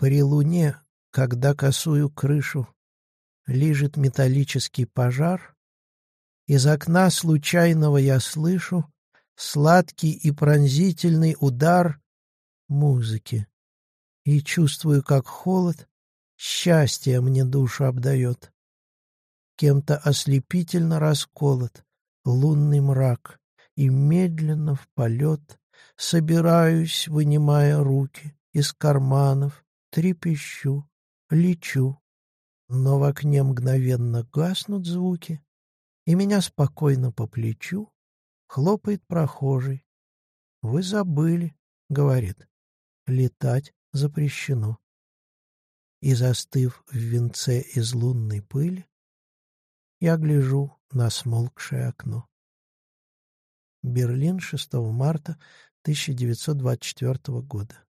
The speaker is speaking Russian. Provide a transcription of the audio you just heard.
При луне, когда косую крышу лижет металлический пожар, из окна случайного я слышу сладкий и пронзительный удар музыки и чувствую, как холод счастье мне душу обдает. Кем-то ослепительно расколот лунный мрак, и медленно в полет собираюсь, вынимая руки из карманов, трепещу, лечу. Но в окне мгновенно гаснут звуки, и меня спокойно по плечу хлопает прохожий. «Вы забыли», — говорит, — «летать запрещено». И, застыв в венце из лунной пыли, я гляжу на смолкшее окно. Берлин, 6 марта 1924 года.